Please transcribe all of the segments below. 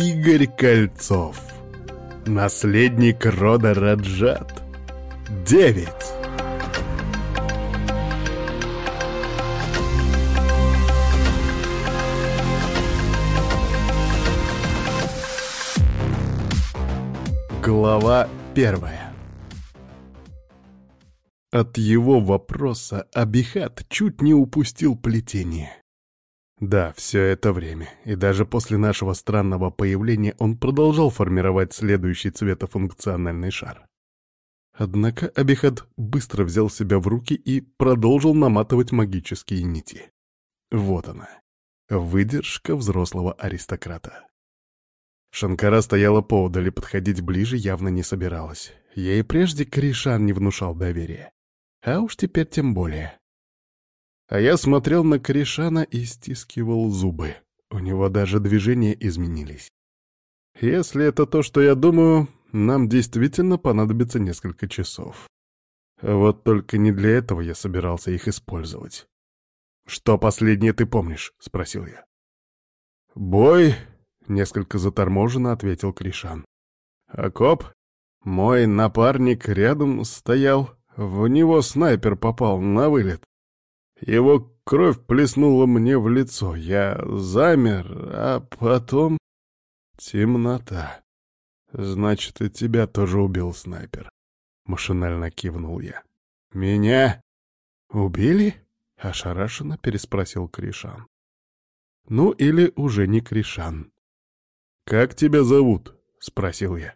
Игорь Кольцов. Наследник рода Раджат. Девять. Глава первая. От его вопроса Абихат чуть не упустил плетение. Да, все это время, и даже после нашего странного появления он продолжал формировать следующий цветофункциональный шар. Однако Абихад быстро взял себя в руки и продолжил наматывать магические нити. Вот она, выдержка взрослого аристократа. Шанкара стояла поодаль и подходить ближе явно не собиралась. Ей прежде Кришан не внушал доверия. А уж теперь тем более. А я смотрел на Кришана и стискивал зубы. У него даже движения изменились. Если это то, что я думаю, нам действительно понадобится несколько часов. Вот только не для этого я собирался их использовать. «Что последнее ты помнишь?» — спросил я. «Бой Несколько заторможенно ответил Кришан. «Окоп? Мой напарник рядом стоял. В него снайпер попал на вылет. Его кровь плеснула мне в лицо. Я замер, а потом... Темнота. Значит, и тебя тоже убил снайпер. Машинально кивнул я. Меня убили? Ошарашенно переспросил Кришан. Ну или уже не Кришан. «Как тебя зовут?» — спросил я.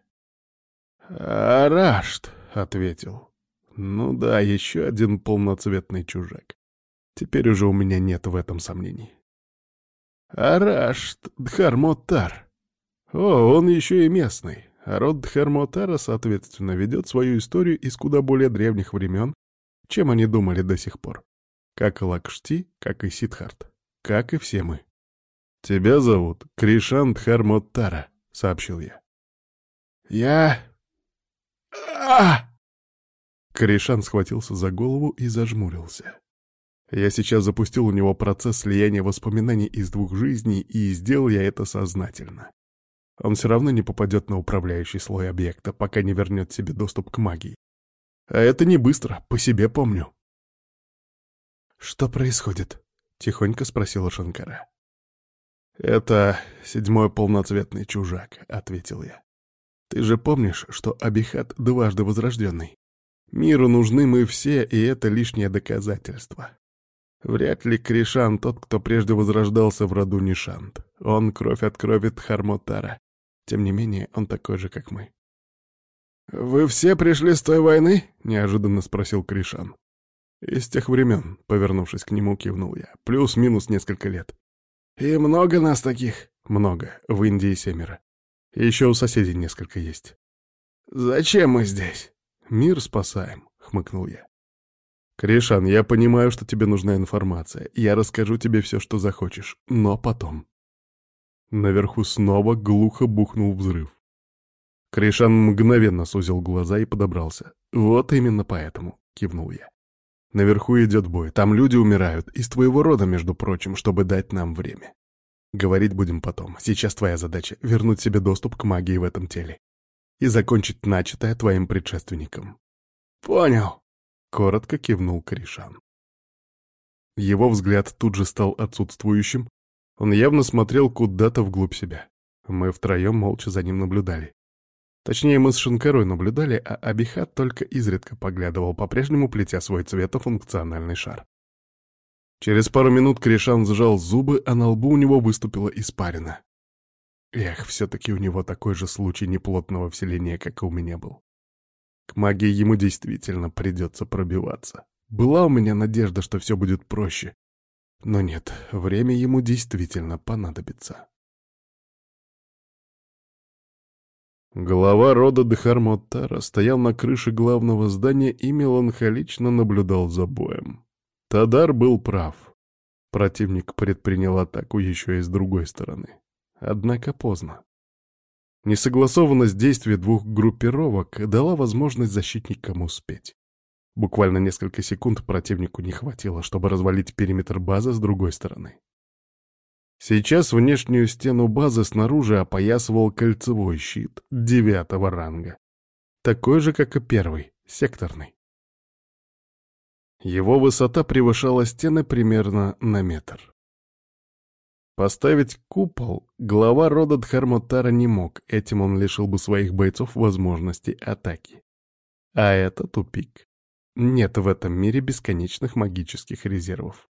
«Арашт», — ответил. «Ну да, еще один полноцветный чужак. Теперь уже у меня нет в этом сомнений». «Арашт Дхармотар. О, он еще и местный. А род Дхармотара, соответственно, ведет свою историю из куда более древних времен, чем они думали до сих пор. Как и Лакшти, как и Сидхарт, как и все мы. «Тебя зовут Кришан Дхармоттара», — сообщил я. «Я... а Кришан схватился за голову и зажмурился. Я сейчас запустил у него процесс слияния воспоминаний из двух жизней, и сделал я это сознательно. Он все равно не попадет на управляющий слой объекта, пока не вернет себе доступ к магии. А это не быстро, по себе помню. «Что происходит?» — тихонько спросила Шанкара. «Это седьмой полноцветный чужак», — ответил я. «Ты же помнишь, что Абихат дважды возрожденный? Миру нужны мы все, и это лишнее доказательство. Вряд ли Кришан тот, кто прежде возрождался в роду Нишант. Он кровь от крови Тхармотара. Тем не менее, он такой же, как мы». «Вы все пришли с той войны?» — неожиданно спросил Кришан. «Из тех времен», — повернувшись к нему, кивнул я. «Плюс-минус несколько лет». «И много нас таких?» «Много. В Индии семеро. Еще у соседей несколько есть». «Зачем мы здесь?» «Мир спасаем», — хмыкнул я. «Кришан, я понимаю, что тебе нужна информация. Я расскажу тебе все, что захочешь, но потом». Наверху снова глухо бухнул взрыв. Кришан мгновенно сузил глаза и подобрался. «Вот именно поэтому», — кивнул я. Наверху идет бой, там люди умирают, из твоего рода, между прочим, чтобы дать нам время. Говорить будем потом. Сейчас твоя задача — вернуть себе доступ к магии в этом теле. И закончить начатое твоим предшественником. «Понял», — коротко кивнул Кришан. Его взгляд тут же стал отсутствующим. Он явно смотрел куда-то вглубь себя. Мы втроем молча за ним наблюдали. Точнее, мы с Шинкарой наблюдали, а Абихат только изредка поглядывал, по-прежнему плетя свой цветофункциональный шар. Через пару минут Кришан сжал зубы, а на лбу у него выступила испарина. Эх, все-таки у него такой же случай неплотного вселения, как и у меня был. Магии ему действительно придется пробиваться. Была у меня надежда, что все будет проще. Но нет, время ему действительно понадобится. Глава рода Дехармоттара стоял на крыше главного здания и меланхолично наблюдал за боем. Тадар был прав. Противник предпринял атаку еще и с другой стороны. Однако поздно. Несогласованность действий двух группировок дала возможность защитникам успеть. Буквально несколько секунд противнику не хватило, чтобы развалить периметр базы с другой стороны. Сейчас внешнюю стену базы снаружи опоясывал кольцевой щит девятого ранга. Такой же, как и первый, секторный. Его высота превышала стены примерно на метр. Поставить купол глава рода Дхармотара не мог, этим он лишил бы своих бойцов возможности атаки. А это тупик. Нет в этом мире бесконечных магических резервов.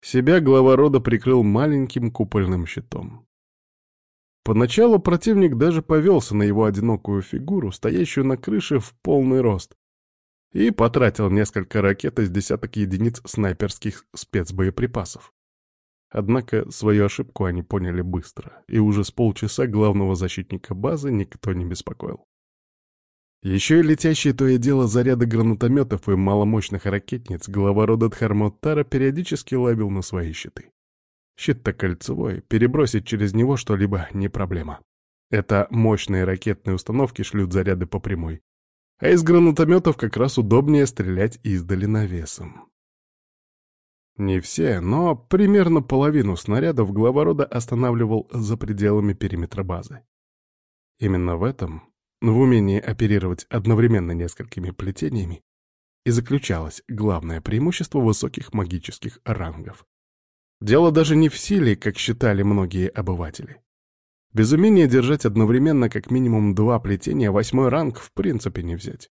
Себя глава рода прикрыл маленьким купольным щитом. Поначалу противник даже повелся на его одинокую фигуру, стоящую на крыше в полный рост, и потратил несколько ракет из десяток единиц снайперских спецбоеприпасов. Однако свою ошибку они поняли быстро, и уже с полчаса главного защитника базы никто не беспокоил. Еще и летящие то и дело заряды гранатометов и маломощных ракетниц глава рода Дхармоттара периодически ловил на свои щиты. Щит-то кольцевой, перебросить через него что-либо не проблема. Это мощные ракетные установки шлют заряды по прямой. А из гранатометов как раз удобнее стрелять издали навесом. Не все, но примерно половину снарядов глава рода останавливал за пределами периметра базы. Именно в этом в умении оперировать одновременно несколькими плетениями и заключалось главное преимущество высоких магических рангов. Дело даже не в силе, как считали многие обыватели. Без умения держать одновременно как минимум два плетения восьмой ранг в принципе не взять.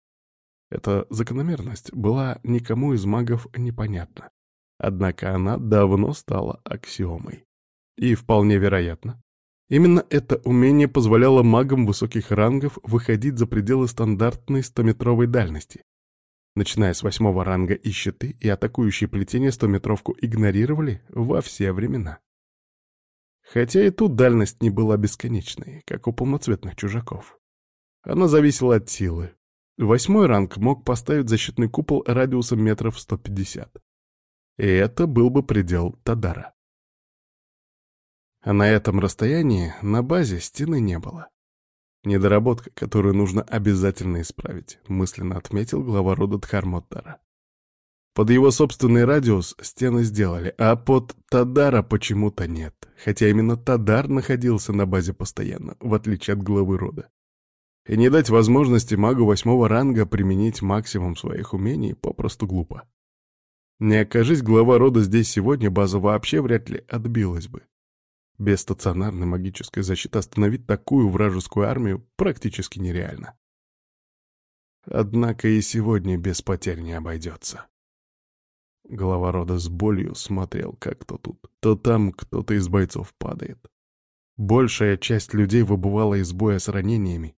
Эта закономерность была никому из магов непонятна. Однако она давно стала аксиомой. И вполне вероятно, Именно это умение позволяло магам высоких рангов выходить за пределы стандартной 100-метровой дальности. Начиная с восьмого ранга и щиты, и атакующие плетения 100-метровку игнорировали во все времена. Хотя и тут дальность не была бесконечной, как у полноцветных чужаков. Она зависела от силы. Восьмой ранг мог поставить защитный купол радиусом метров 150. И это был бы предел Тадара. А на этом расстоянии на базе стены не было. Недоработка, которую нужно обязательно исправить, мысленно отметил глава рода Дхармоттара. Под его собственный радиус стены сделали, а под Тадара почему-то нет, хотя именно Тадар находился на базе постоянно, в отличие от главы рода. И не дать возможности магу восьмого ранга применить максимум своих умений попросту глупо. Не окажись глава рода здесь сегодня, база вообще вряд ли отбилась бы. Без стационарной магической защиты остановить такую вражескую армию практически нереально. Однако и сегодня без потерь не обойдется. Глава рода с болью смотрел, как то тут, то там кто-то из бойцов падает. Большая часть людей выбывала из боя с ранениями.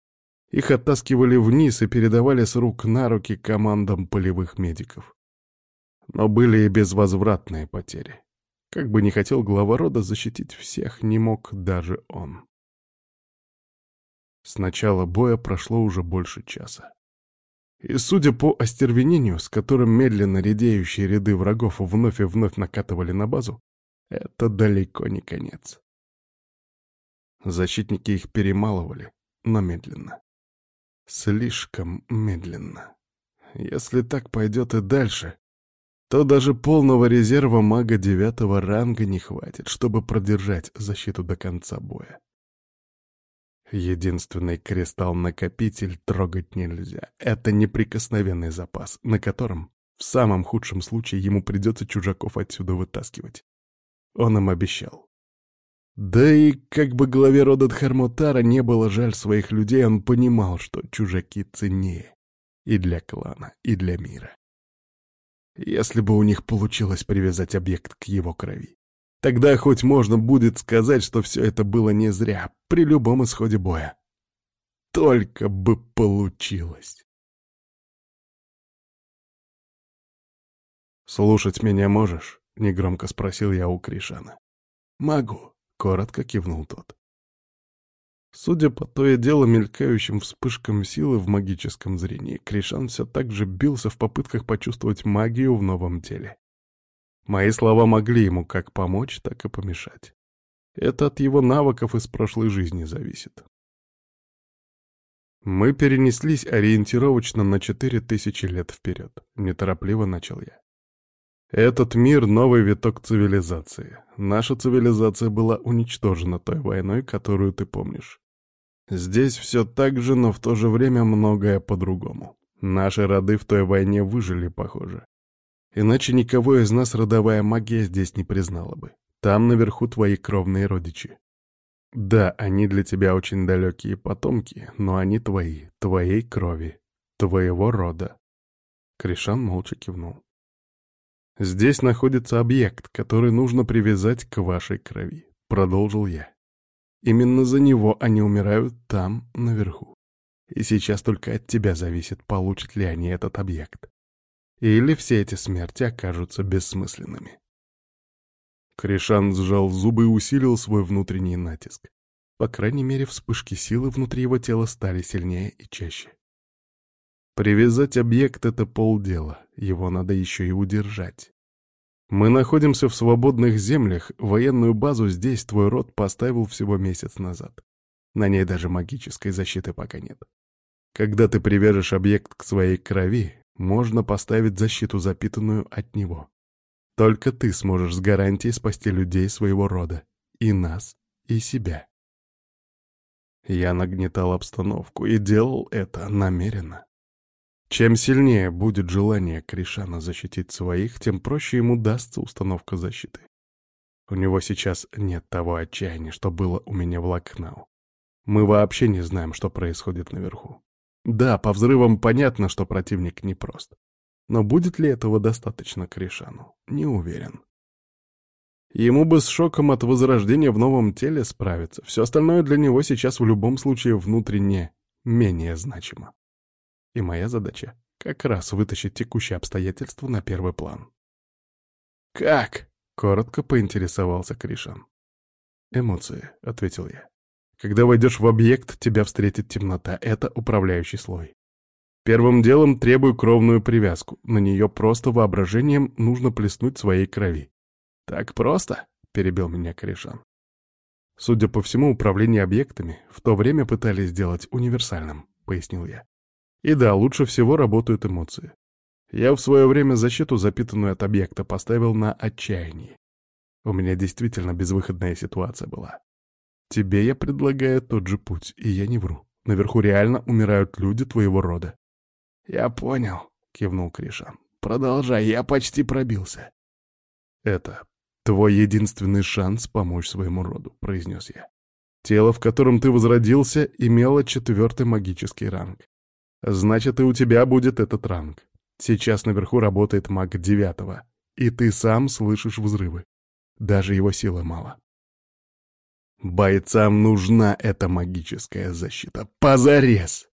Их оттаскивали вниз и передавали с рук на руки командам полевых медиков. Но были и безвозвратные потери. Как бы ни хотел глава рода защитить всех, не мог даже он. С начала боя прошло уже больше часа. И судя по остервенению, с которым медленно редеющие ряды врагов вновь и вновь накатывали на базу, это далеко не конец. Защитники их перемалывали, но медленно. Слишком медленно. Если так пойдет и дальше, то даже полного резерва мага девятого ранга не хватит, чтобы продержать защиту до конца боя. Единственный кристалл-накопитель трогать нельзя. Это неприкосновенный запас, на котором в самом худшем случае ему придется чужаков отсюда вытаскивать. Он им обещал. Да и как бы главе рода Дхармотара не было жаль своих людей, он понимал, что чужаки ценнее и для клана, и для мира. Если бы у них получилось привязать объект к его крови. Тогда хоть можно будет сказать, что все это было не зря, при любом исходе боя. Только бы получилось. «Слушать меня можешь?» — негромко спросил я у Кришана. «Могу», — коротко кивнул тот. Судя по то и дело мелькающим вспышкам силы в магическом зрении, Кришан все так же бился в попытках почувствовать магию в новом теле. Мои слова могли ему как помочь, так и помешать. Это от его навыков из прошлой жизни зависит. Мы перенеслись ориентировочно на четыре тысячи лет вперед. Неторопливо начал я. Этот мир — новый виток цивилизации. Наша цивилизация была уничтожена той войной, которую ты помнишь. Здесь все так же, но в то же время многое по-другому. Наши роды в той войне выжили, похоже. Иначе никого из нас родовая магия здесь не признала бы. Там наверху твои кровные родичи. Да, они для тебя очень далекие потомки, но они твои, твоей крови, твоего рода. Кришан молча кивнул. «Здесь находится объект, который нужно привязать к вашей крови», — продолжил я. «Именно за него они умирают там, наверху. И сейчас только от тебя зависит, получат ли они этот объект. Или все эти смерти окажутся бессмысленными». Кришан сжал зубы и усилил свой внутренний натиск. По крайней мере, вспышки силы внутри его тела стали сильнее и чаще. Привязать объект — это полдела, его надо еще и удержать. Мы находимся в свободных землях, военную базу здесь твой род поставил всего месяц назад. На ней даже магической защиты пока нет. Когда ты привяжешь объект к своей крови, можно поставить защиту, запитанную от него. Только ты сможешь с гарантией спасти людей своего рода, и нас, и себя. Я нагнетал обстановку и делал это намеренно. Чем сильнее будет желание Кришана защитить своих, тем проще ему дастся установка защиты. У него сейчас нет того отчаяния, что было у меня в Лакнау. Мы вообще не знаем, что происходит наверху. Да, по взрывам понятно, что противник непрост. Но будет ли этого достаточно Кришану? Не уверен. Ему бы с шоком от возрождения в новом теле справиться. Все остальное для него сейчас в любом случае внутренне менее значимо. И моя задача — как раз вытащить текущие обстоятельства на первый план. «Как?» — коротко поинтересовался Кришан. «Эмоции», — ответил я. «Когда войдешь в объект, тебя встретит темнота. Это управляющий слой. Первым делом требую кровную привязку. На нее просто воображением нужно плеснуть своей крови. «Так просто?» — перебил меня Кришан. «Судя по всему, управление объектами в то время пытались сделать универсальным», — пояснил я. И да, лучше всего работают эмоции. Я в свое время защиту, запитанную от объекта, поставил на отчаянии. У меня действительно безвыходная ситуация была. Тебе я предлагаю тот же путь, и я не вру. Наверху реально умирают люди твоего рода. «Я понял», — кивнул Кришан. «Продолжай, я почти пробился». «Это твой единственный шанс помочь своему роду», — произнес я. «Тело, в котором ты возродился, имело четвертый магический ранг. Значит, и у тебя будет этот ранг. Сейчас наверху работает маг девятого, и ты сам слышишь взрывы. Даже его силы мало. Бойцам нужна эта магическая защита. Позарез!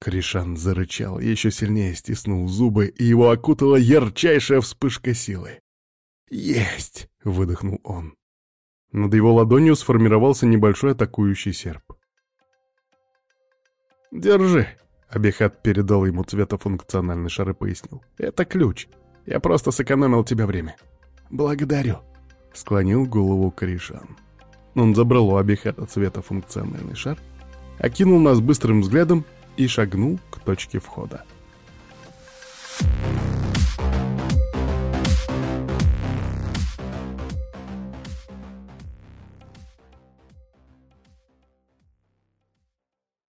Кришан зарычал, еще сильнее стиснул зубы, и его окутала ярчайшая вспышка силы. «Есть!» — выдохнул он. Над его ладонью сформировался небольшой атакующий серп. «Держи!» — Абихат передал ему цветофункциональный шар и пояснил. «Это ключ. Я просто сэкономил тебе время». «Благодарю», — склонил голову Кришан. Он забрал у Абихата цветофункциональный шар, окинул нас быстрым взглядом и шагнул к точке входа.